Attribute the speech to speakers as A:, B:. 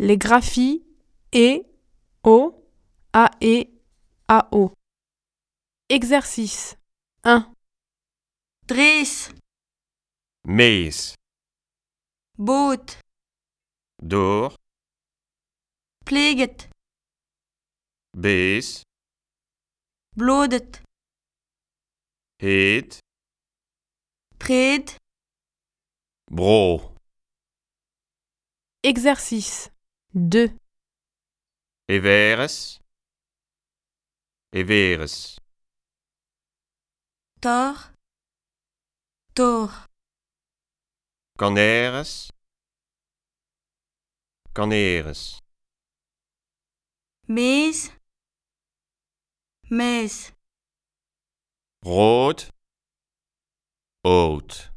A: les graphies E, O, AE, AO. Exercice 1,
B: Dries,
C: Mees,
B: boot,
C: door,
B: pleget,
C: bees,
B: blodet,
C: heet,
B: pred,
C: bro,
A: exercice 2,
C: everes, everes,
B: tor, tor,
C: caneres, caneres,
B: mees, mees,
C: rood, oud.